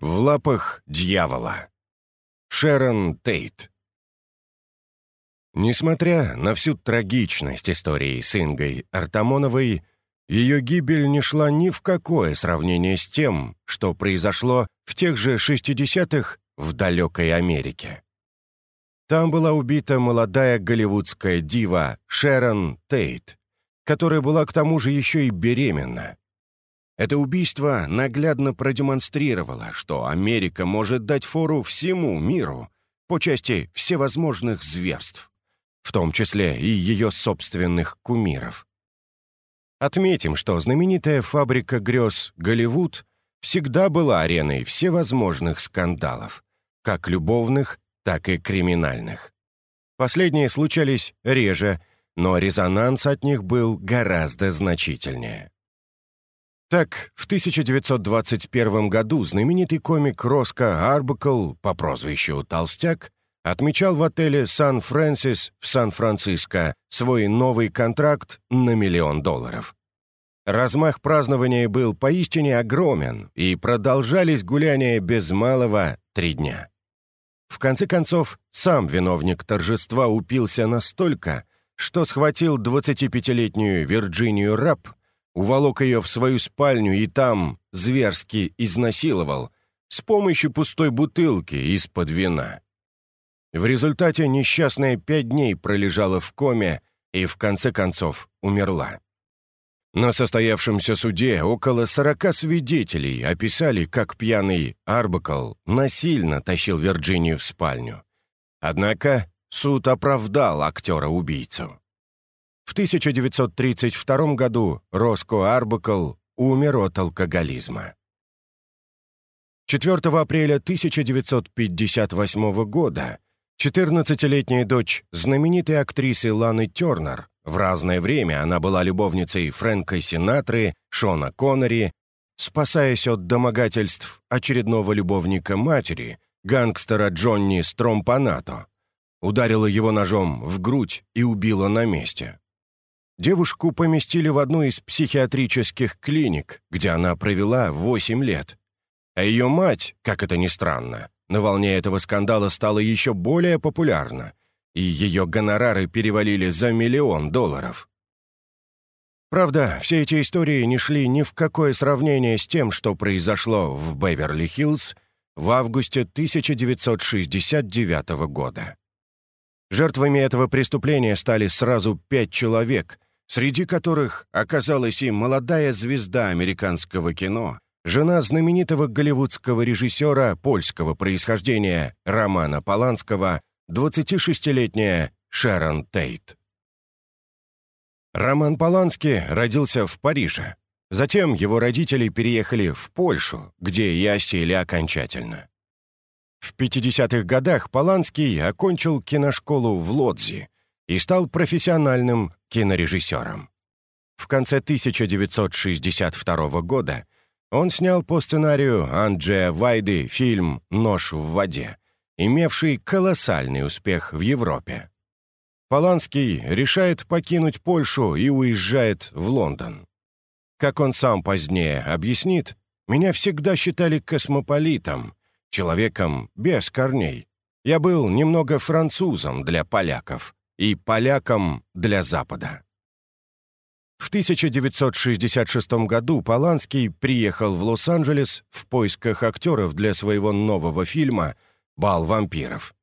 В лапах дьявола. Шерон Тейт. Несмотря на всю трагичность истории с Ингой Артамоновой, ее гибель не шла ни в какое сравнение с тем, что произошло в тех же 60-х в далекой Америке. Там была убита молодая голливудская дива Шерон Тейт, которая была к тому же еще и беременна. Это убийство наглядно продемонстрировало, что Америка может дать фору всему миру по части всевозможных зверств, в том числе и ее собственных кумиров. Отметим, что знаменитая фабрика грез «Голливуд» всегда была ареной всевозможных скандалов, как любовных, так и криминальных. Последние случались реже, но резонанс от них был гораздо значительнее. Так, в 1921 году знаменитый комик Роско Арбакл по прозвищу «Толстяк» отмечал в отеле «Сан-Фрэнсис» в Сан-Франциско свой новый контракт на миллион долларов. Размах празднования был поистине огромен, и продолжались гуляния без малого три дня. В конце концов, сам виновник торжества упился настолько, что схватил 25-летнюю Вирджинию Раб уволок ее в свою спальню и там зверски изнасиловал с помощью пустой бутылки из-под вина. В результате несчастная пять дней пролежала в коме и в конце концов умерла. На состоявшемся суде около сорока свидетелей описали, как пьяный Арбакл насильно тащил Вирджинию в спальню. Однако суд оправдал актера-убийцу. В 1932 году Роско Арбакл умер от алкоголизма. 4 апреля 1958 года 14-летняя дочь знаменитой актрисы Ланы Тернер, в разное время она была любовницей Фрэнка Синатры, Шона Коннери, спасаясь от домогательств очередного любовника матери, гангстера Джонни Стромпанато, ударила его ножом в грудь и убила на месте. Девушку поместили в одну из психиатрических клиник, где она провела 8 лет. А ее мать, как это ни странно, на волне этого скандала стала еще более популярна, и ее гонорары перевалили за миллион долларов. Правда, все эти истории не шли ни в какое сравнение с тем, что произошло в Беверли-Хиллз в августе 1969 года. Жертвами этого преступления стали сразу пять человек, среди которых оказалась и молодая звезда американского кино, жена знаменитого голливудского режиссера польского происхождения Романа Поланского, 26-летняя Шерон Тейт. Роман Поланский родился в Париже. Затем его родители переехали в Польшу, где и осели окончательно. В 50-х годах Поланский окончил киношколу в Лодзи и стал профессиональным кинорежиссером. В конце 1962 года он снял по сценарию Анджея Вайды фильм «Нож в воде», имевший колоссальный успех в Европе. Поланский решает покинуть Польшу и уезжает в Лондон. Как он сам позднее объяснит, меня всегда считали космополитом, человеком без корней. Я был немного французом для поляков и полякам для Запада. В 1966 году Поланский приехал в Лос-Анджелес в поисках актеров для своего нового фильма «Бал вампиров».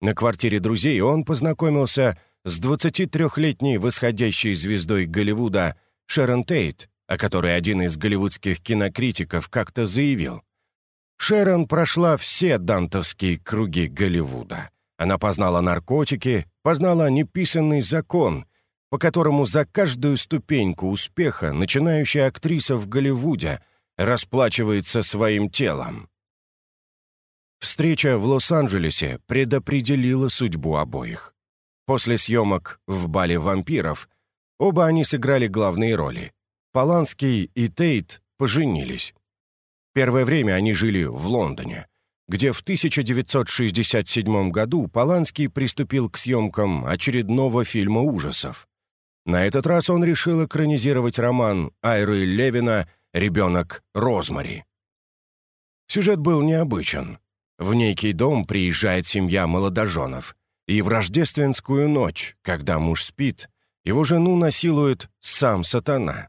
На квартире друзей он познакомился с 23-летней восходящей звездой Голливуда Шерон Тейт, о которой один из голливудских кинокритиков как-то заявил. Шерон прошла все дантовские круги Голливуда. Она познала наркотики, познала неписанный закон, по которому за каждую ступеньку успеха начинающая актриса в Голливуде расплачивается своим телом. Встреча в Лос-Анджелесе предопределила судьбу обоих. После съемок в «Бале вампиров» оба они сыграли главные роли. Поланский и Тейт поженились. Первое время они жили в Лондоне где в 1967 году Поланский приступил к съемкам очередного фильма ужасов. На этот раз он решил экранизировать роман Айры Левина «Ребенок Розмари». Сюжет был необычен. В некий дом приезжает семья молодоженов, и в рождественскую ночь, когда муж спит, его жену насилует сам сатана.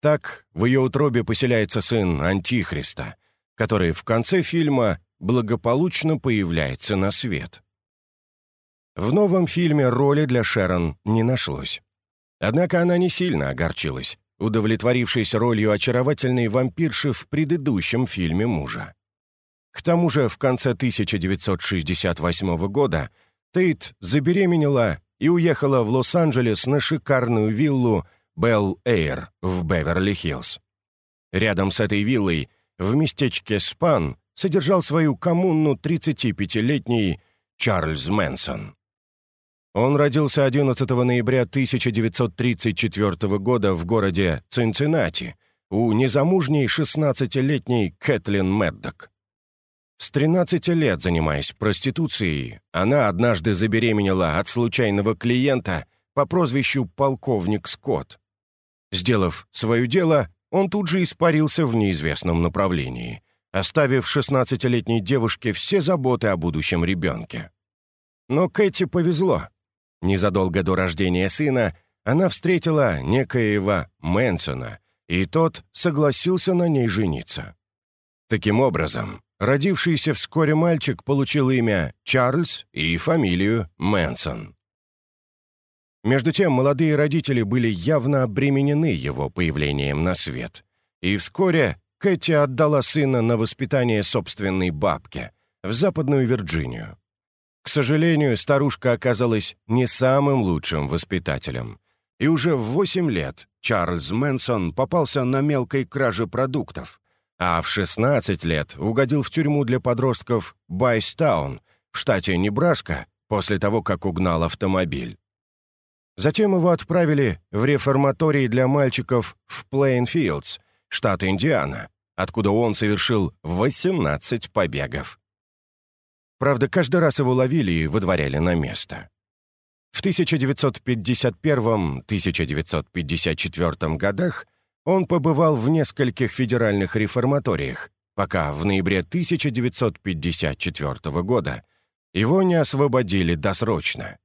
Так в ее утробе поселяется сын Антихриста, который в конце фильма благополучно появляется на свет. В новом фильме роли для Шерон не нашлось. Однако она не сильно огорчилась, удовлетворившись ролью очаровательной вампирши в предыдущем фильме мужа. К тому же в конце 1968 года Тейт забеременела и уехала в Лос-Анджелес на шикарную виллу Белл Эйр в Беверли-Хиллз. Рядом с этой виллой, в местечке Спан, содержал свою коммуну 35-летний Чарльз Мэнсон. Он родился 11 ноября 1934 года в городе Цинциннати у незамужней 16-летней Кэтлин Меддок. С 13 лет занимаясь проституцией, она однажды забеременела от случайного клиента по прозвищу «Полковник Скотт». Сделав свое дело, он тут же испарился в неизвестном направлении, оставив 16-летней девушке все заботы о будущем ребенке. Но Кэти повезло. Незадолго до рождения сына она встретила некоего Мэнсона, и тот согласился на ней жениться. Таким образом, родившийся вскоре мальчик получил имя Чарльз и фамилию Мэнсон. Между тем, молодые родители были явно обременены его появлением на свет, и вскоре Кэти отдала сына на воспитание собственной бабке в Западную Вирджинию. К сожалению, старушка оказалась не самым лучшим воспитателем. И уже в 8 лет Чарльз Мэнсон попался на мелкой краже продуктов, а в 16 лет угодил в тюрьму для подростков Бойстаун в штате Небраска после того, как угнал автомобиль. Затем его отправили в реформаторий для мальчиков в Плейнфилдс, штат Индиана, откуда он совершил 18 побегов. Правда, каждый раз его ловили и выдворяли на место. В 1951-1954 годах он побывал в нескольких федеральных реформаториях, пока в ноябре 1954 года его не освободили досрочно.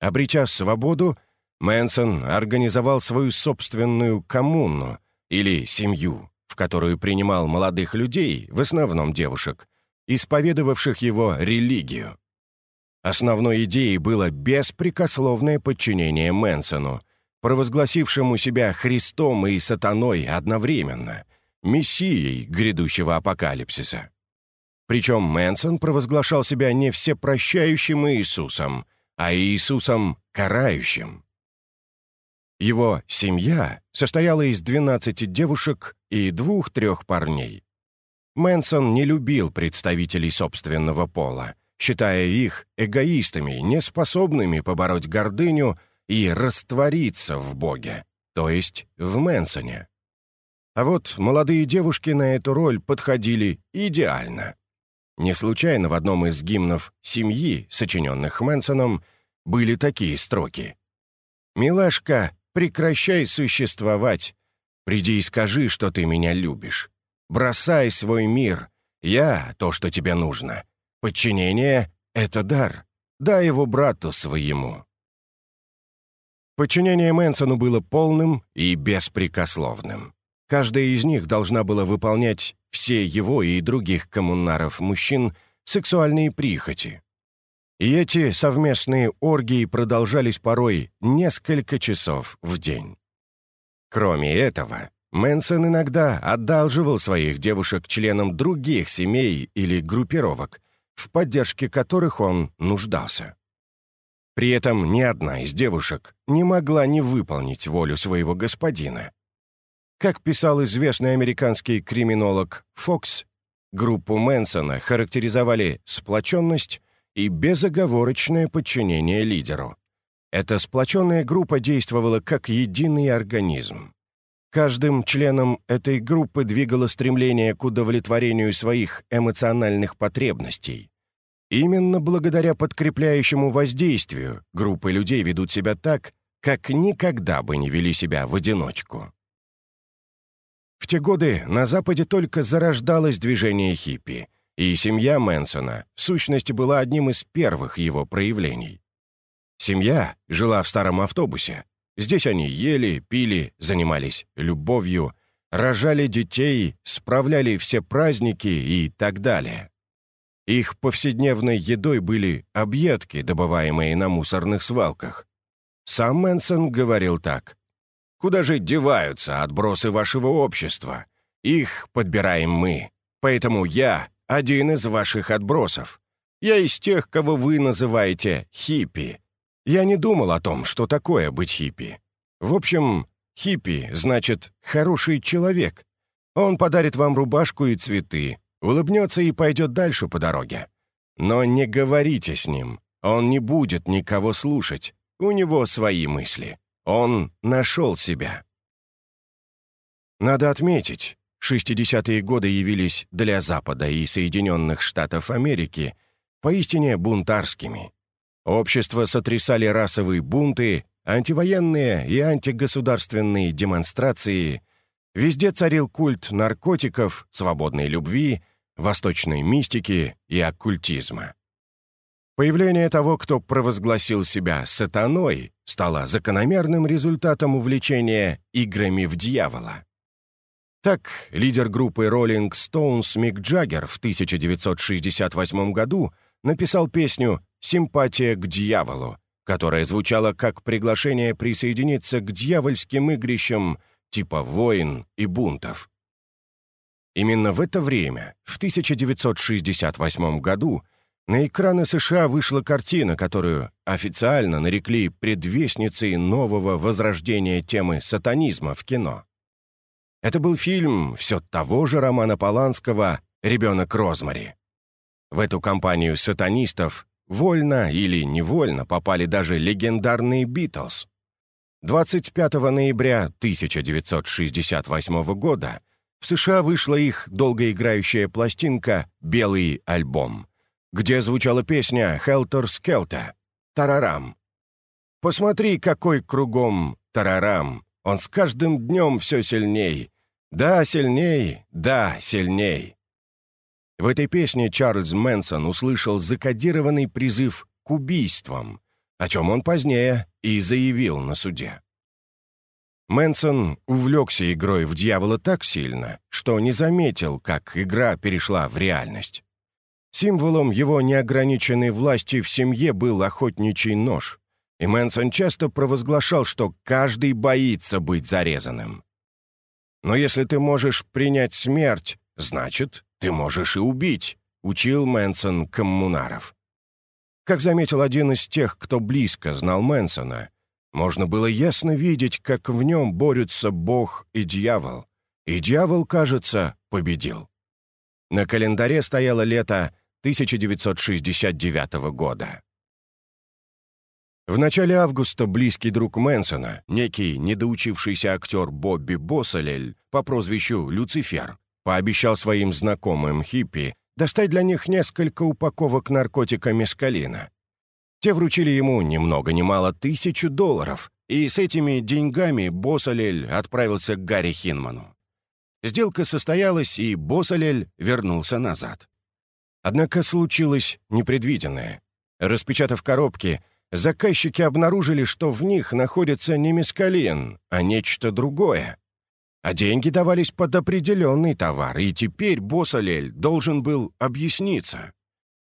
Обретя свободу, Мэнсон организовал свою собственную коммуну или семью, в которую принимал молодых людей, в основном девушек, исповедовавших его религию. Основной идеей было беспрекословное подчинение Мэнсону, провозгласившему себя Христом и сатаной одновременно, мессией грядущего апокалипсиса. Причем Мэнсон провозглашал себя не всепрощающим Иисусом, а Иисусом карающим. Его семья состояла из 12 девушек и двух-трех парней. Мэнсон не любил представителей собственного пола, считая их эгоистами, неспособными побороть гордыню и раствориться в Боге, то есть в Мэнсоне. А вот молодые девушки на эту роль подходили идеально. Не случайно в одном из гимнов «Семьи», сочиненных Мэнсоном, были такие строки. «Милашка, прекращай существовать. Приди и скажи, что ты меня любишь. Бросай свой мир. Я — то, что тебе нужно. Подчинение — это дар. Дай его брату своему». Подчинение Мэнсону было полным и беспрекословным. Каждая из них должна была выполнять все его и других коммунаров-мужчин сексуальные прихоти. И эти совместные оргии продолжались порой несколько часов в день. Кроме этого, Мэнсон иногда одалживал своих девушек членам других семей или группировок, в поддержке которых он нуждался. При этом ни одна из девушек не могла не выполнить волю своего господина. Как писал известный американский криминолог Фокс, группу Мэнсона характеризовали сплоченность и безоговорочное подчинение лидеру. Эта сплоченная группа действовала как единый организм. Каждым членом этой группы двигало стремление к удовлетворению своих эмоциональных потребностей. Именно благодаря подкрепляющему воздействию группы людей ведут себя так, как никогда бы не вели себя в одиночку. В те годы на Западе только зарождалось движение хиппи, и семья Мэнсона, в сущности, была одним из первых его проявлений. Семья жила в старом автобусе. Здесь они ели, пили, занимались любовью, рожали детей, справляли все праздники и так далее. Их повседневной едой были объедки, добываемые на мусорных свалках. Сам Мэнсон говорил так. «Куда же деваются отбросы вашего общества? Их подбираем мы. Поэтому я один из ваших отбросов. Я из тех, кого вы называете хиппи. Я не думал о том, что такое быть хиппи. В общем, хиппи значит «хороший человек». Он подарит вам рубашку и цветы, улыбнется и пойдет дальше по дороге. Но не говорите с ним, он не будет никого слушать, у него свои мысли. Он нашел себя. Надо отметить, 60-е годы явились для Запада и Соединенных Штатов Америки поистине бунтарскими. Общество сотрясали расовые бунты, антивоенные и антигосударственные демонстрации. Везде царил культ наркотиков, свободной любви, восточной мистики и оккультизма. Появление того, кто провозгласил себя сатаной, стало закономерным результатом увлечения играми в дьявола. Так, лидер группы Rolling Stones Мик Джаггер в 1968 году написал песню «Симпатия к дьяволу», которая звучала как приглашение присоединиться к дьявольским игрищам типа войн и бунтов. Именно в это время, в 1968 году, на экраны США вышла картина, которую официально нарекли предвестницей нового возрождения темы сатанизма в кино. Это был фильм все того же Романа Поланского «Ребенок Розмари». В эту компанию сатанистов вольно или невольно попали даже легендарные «Битлз». 25 ноября 1968 года в США вышла их долгоиграющая пластинка «Белый альбом», где звучала песня «Хелтер Скелта» «Тарарам». «Посмотри, какой кругом тарарам, он с каждым днем все сильней. Да, сильней, да, сильней». В этой песне Чарльз Мэнсон услышал закодированный призыв к убийствам, о чем он позднее и заявил на суде. Мэнсон увлекся игрой в дьявола так сильно, что не заметил, как игра перешла в реальность. Символом его неограниченной власти в семье был охотничий нож, и Мэнсон часто провозглашал, что каждый боится быть зарезанным. «Но если ты можешь принять смерть, значит, ты можешь и убить», — учил Мэнсон коммунаров. Как заметил один из тех, кто близко знал Мэнсона, можно было ясно видеть, как в нем борются Бог и дьявол. И дьявол, кажется, победил. На календаре стояло лето 1969 года. В начале августа близкий друг Мэнсона, некий недоучившийся актер Бобби Боссолель по прозвищу Люцифер, пообещал своим знакомым хиппи достать для них несколько упаковок наркотика мескалина. Те вручили ему ни много ни мало тысячу долларов, и с этими деньгами Боссалель отправился к Гарри Хинману. Сделка состоялась, и Боссалель вернулся назад. Однако случилось непредвиденное. Распечатав коробки, заказчики обнаружили, что в них находится не мескалин, а нечто другое. А деньги давались под определенный товар, и теперь Боссалель должен был объясниться.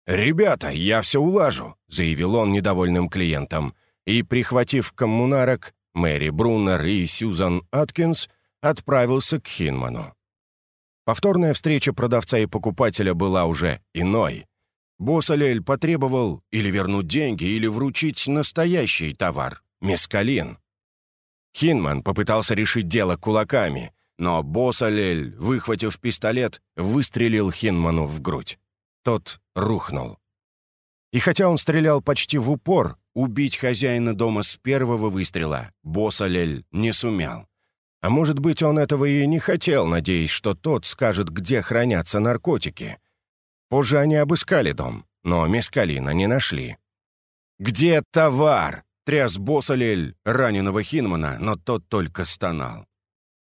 «Ребята, я все улажу», — заявил он недовольным клиентам, и, прихватив коммунарок, Мэри Бруннер и Сьюзан Аткинс, отправился к Хинману. Повторная встреча продавца и покупателя была уже иной. Боссалель потребовал или вернуть деньги, или вручить настоящий товар — мескалин. Хинман попытался решить дело кулаками, но Боссалель, выхватив пистолет, выстрелил Хинману в грудь. Тот рухнул. И хотя он стрелял почти в упор, убить хозяина дома с первого выстрела Босалель не сумел. А может быть, он этого и не хотел, надеясь, что тот скажет, где хранятся наркотики. Позже они обыскали дом, но мескалина не нашли. «Где товар?» — тряс Босалель раненого Хинмана, но тот только стонал.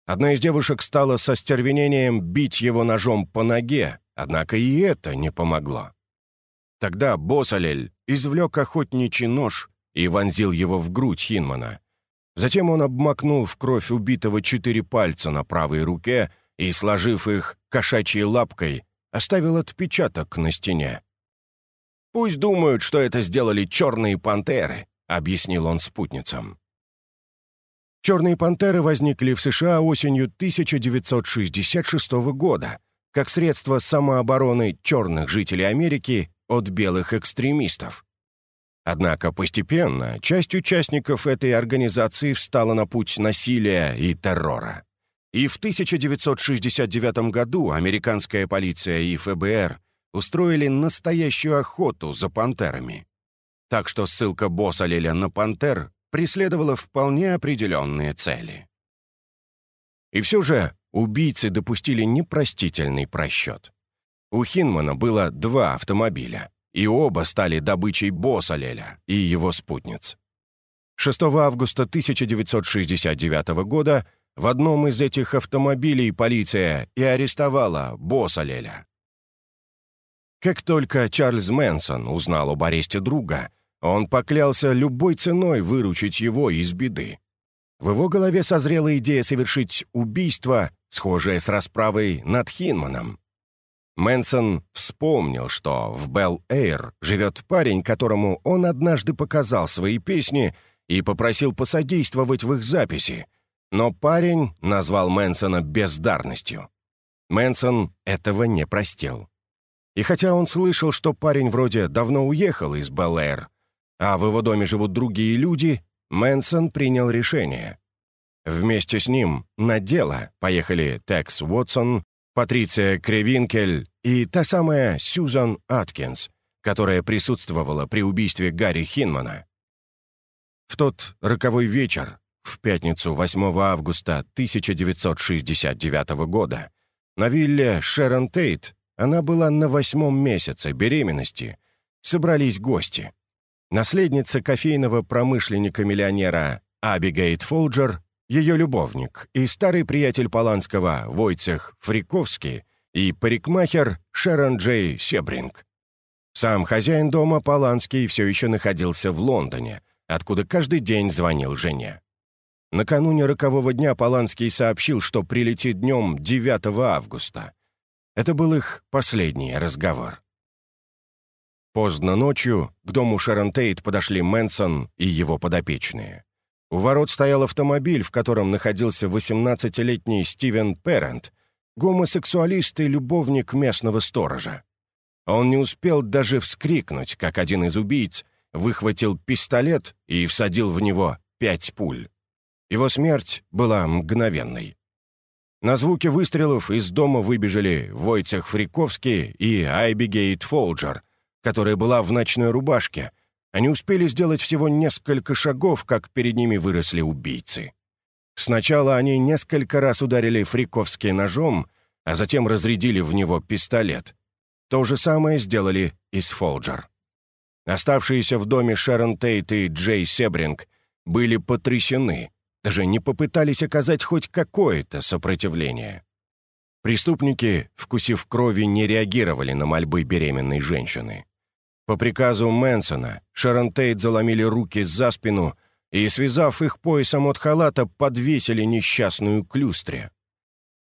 Одна из девушек стала со стервенением бить его ножом по ноге, однако и это не помогло. Тогда Босалель извлек охотничий нож и вонзил его в грудь Хинмана. Затем он обмакнул в кровь убитого четыре пальца на правой руке и, сложив их кошачьей лапкой, оставил отпечаток на стене. «Пусть думают, что это сделали черные пантеры», — объяснил он спутницам. Черные пантеры возникли в США осенью 1966 года как средство самообороны черных жителей Америки от белых экстремистов. Однако постепенно часть участников этой организации встала на путь насилия и террора. И в 1969 году американская полиция и ФБР устроили настоящую охоту за пантерами. Так что ссылка босса Леля на пантер преследовала вполне определенные цели. И все же убийцы допустили непростительный просчет. У Хинмана было два автомобиля, и оба стали добычей босса Леля и его спутниц. 6 августа 1969 года в одном из этих автомобилей полиция и арестовала босса Леля. Как только Чарльз Мэнсон узнал об аресте друга, он поклялся любой ценой выручить его из беды. В его голове созрела идея совершить убийство, схожее с расправой над Хинманом. Мэнсон вспомнил, что в Белл-Эйр живет парень, которому он однажды показал свои песни и попросил посодействовать в их записи. Но парень назвал Мэнсона бездарностью. Мэнсон этого не простил. И хотя он слышал, что парень вроде давно уехал из Белл-Эйр, а в его доме живут другие люди, Мэнсон принял решение. Вместе с ним на дело поехали Текс Уотсон, Патриция Кривинкель и та самая Сьюзан Аткинс, которая присутствовала при убийстве Гарри Хинмана. В тот роковой вечер, в пятницу 8 августа 1969 года, на вилле Шерон Тейт, она была на восьмом месяце беременности, собрались гости — Наследница кофейного промышленника-миллионера Абигейт Фолджер, ее любовник и старый приятель Поланского Войцех Фриковский и парикмахер Шерон Джей Себринг. Сам хозяин дома Поланский все еще находился в Лондоне, откуда каждый день звонил жене. Накануне рокового дня Поланский сообщил, что прилетит днем 9 августа. Это был их последний разговор. Поздно ночью к дому Шерон Тейт подошли Мэнсон и его подопечные. У ворот стоял автомобиль, в котором находился 18-летний Стивен Перрент, гомосексуалист и любовник местного сторожа. Он не успел даже вскрикнуть, как один из убийц выхватил пистолет и всадил в него пять пуль. Его смерть была мгновенной. На звуки выстрелов из дома выбежали Войцех Фриковский и Айбигейт Фолджер — которая была в ночной рубашке. Они успели сделать всего несколько шагов, как перед ними выросли убийцы. Сначала они несколько раз ударили Фриковский ножом, а затем разрядили в него пистолет. То же самое сделали и с Фолджер. Оставшиеся в доме Шерон Тейт и Джей Себринг были потрясены, даже не попытались оказать хоть какое-то сопротивление. Преступники, вкусив крови, не реагировали на мольбы беременной женщины. По приказу Мэнсона Шерон Тейт заломили руки за спину и, связав их поясом от халата, подвесили несчастную клюстре.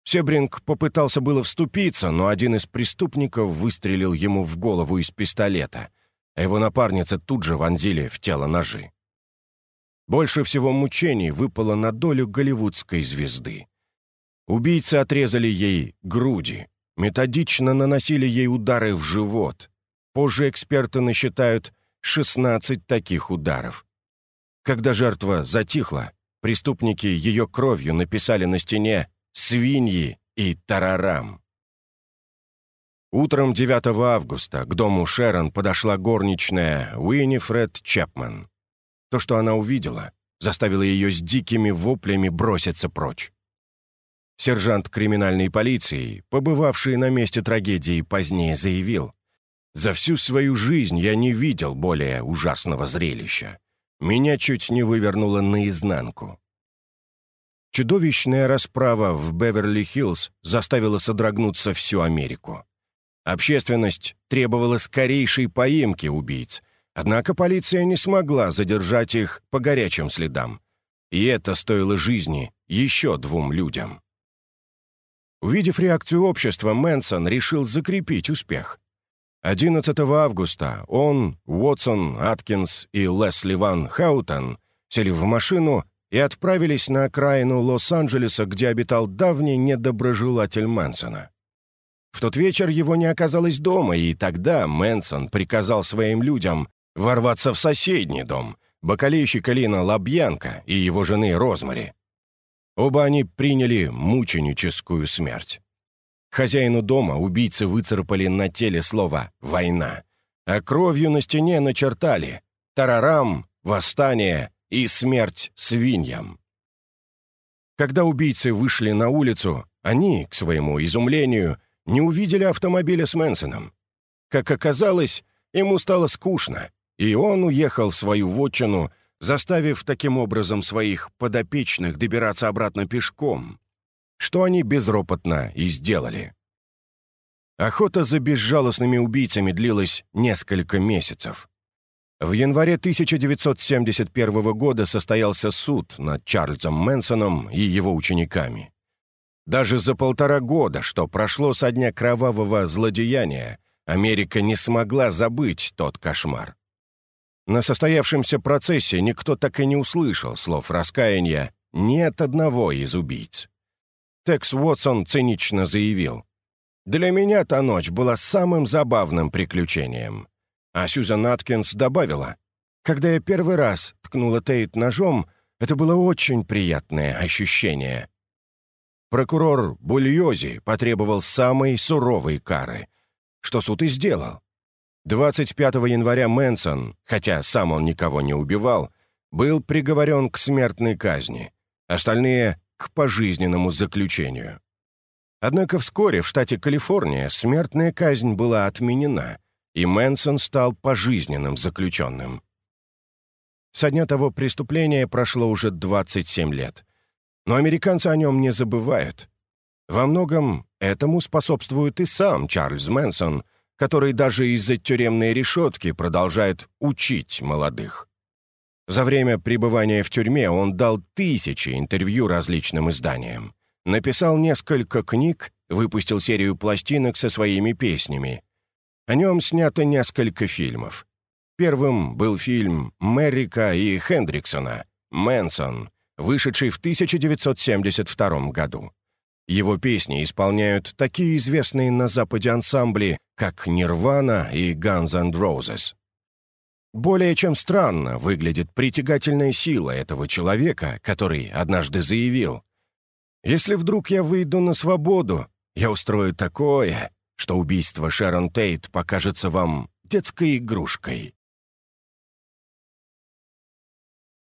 Себринг попытался было вступиться, но один из преступников выстрелил ему в голову из пистолета, а его напарница тут же вонзили в тело ножи. Больше всего мучений выпало на долю голливудской звезды. Убийцы отрезали ей груди, методично наносили ей удары в живот, Позже эксперты насчитают 16 таких ударов. Когда жертва затихла, преступники ее кровью написали на стене «Свиньи» и «Тарарам». Утром 9 августа к дому Шерон подошла горничная Уинифред Чепман. То, что она увидела, заставило ее с дикими воплями броситься прочь. Сержант криминальной полиции, побывавший на месте трагедии, позднее заявил, за всю свою жизнь я не видел более ужасного зрелища. Меня чуть не вывернуло наизнанку. Чудовищная расправа в Беверли-Хиллз заставила содрогнуться всю Америку. Общественность требовала скорейшей поимки убийц, однако полиция не смогла задержать их по горячим следам. И это стоило жизни еще двум людям. Увидев реакцию общества, Мэнсон решил закрепить успех. 11 августа он, Уотсон, Аткинс и Лесли Ван Хаутен сели в машину и отправились на окраину Лос-Анджелеса, где обитал давний недоброжелатель Мэнсона. В тот вечер его не оказалось дома, и тогда Мэнсон приказал своим людям ворваться в соседний дом, бакалейщика Лина Лабьянка и его жены Розмари. Оба они приняли мученическую смерть. Хозяину дома убийцы выцарапали на теле слово «война», а кровью на стене начертали «тарарам», «восстание», и смерть свиньям. Когда убийцы вышли на улицу, они, к своему изумлению, не увидели автомобиля с Мэнсоном. Как оказалось, ему стало скучно, и он уехал в свою вотчину, заставив таким образом своих подопечных добираться обратно пешком, что они безропотно и сделали. Охота за безжалостными убийцами длилась несколько месяцев. В январе 1971 года состоялся суд над Чарльзом Мэнсоном и его учениками. Даже за полтора года, что прошло со дня кровавого злодеяния, Америка не смогла забыть тот кошмар. На состоявшемся процессе никто так и не услышал слов раскаяния ни от одного из убийц. Текс Уотсон цинично заявил, «Для меня та ночь была самым забавным приключением. А Сьюзан Аткинс добавила, «Когда я первый раз ткнула Тейт ножом, это было очень приятное ощущение». Прокурор Бульози потребовал самой суровой кары, что суд и сделал. 25 января Мэнсон, хотя сам он никого не убивал, был приговорен к смертной казни, остальные — к пожизненному заключению. Однако вскоре в штате Калифорния смертная казнь была отменена, и Мэнсон стал пожизненным заключенным. Со дня того преступления прошло уже 27 лет. Но американцы о нем не забывают. Во многом этому способствует и сам Чарльз Мэнсон, который даже из-за тюремной решетки продолжает учить молодых. За время пребывания в тюрьме он дал тысячи интервью различным изданиям, написал несколько книг, выпустил серию пластинок со своими песнями, о нем снято несколько фильмов. Первым был фильм Меррика и Хендриксона «Мэнсон», вышедший в 1972 году. Его песни исполняют такие известные на Западе ансамбли, как «Нирвана» и «Guns N' Roses». Более чем странно выглядит притягательная сила этого человека, который однажды заявил «Если вдруг я выйду на свободу, я устрою такое, что убийство Шерон Тейт покажется вам детской игрушкой.